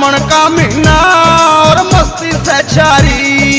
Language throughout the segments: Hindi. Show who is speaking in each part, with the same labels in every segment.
Speaker 1: ब्राह्मण का मीना और मस्ती से चारी।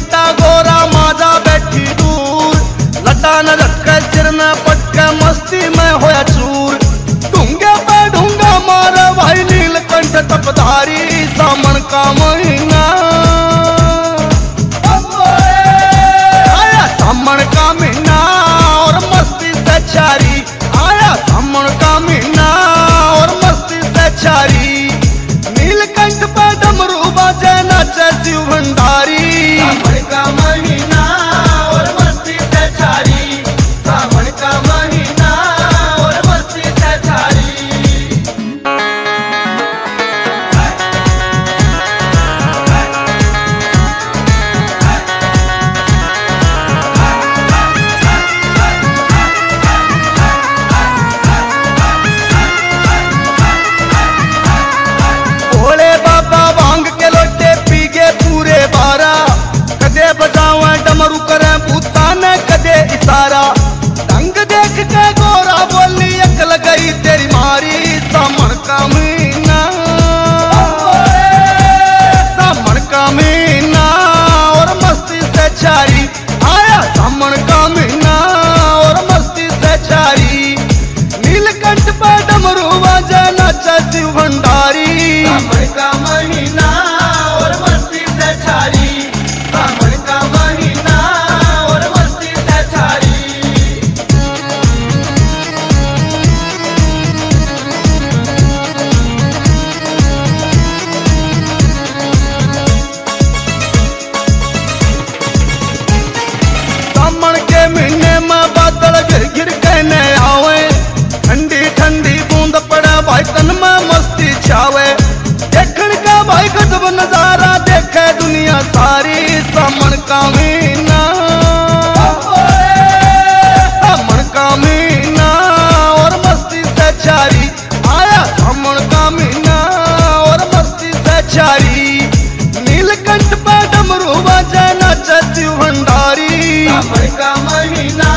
Speaker 1: छोटा गोरा माजा बैठी दूर। लटा न रखे सिर में मस्ती में होया चूर। ढूँगे पे ढूँगा भाई नीलकंठ तपधारी, सामन का महीना। आया सामन का महीना और मस्ती से चारी। आया सामन का महीना और मस्ती से चारी। नीलकंठ पे डमरू बाजे नाचे शिव
Speaker 2: மணி मीना और मस्ती
Speaker 1: सचारी नीलकंठ पर डमरू बाजा नचती भंडारी।
Speaker 2: का महीना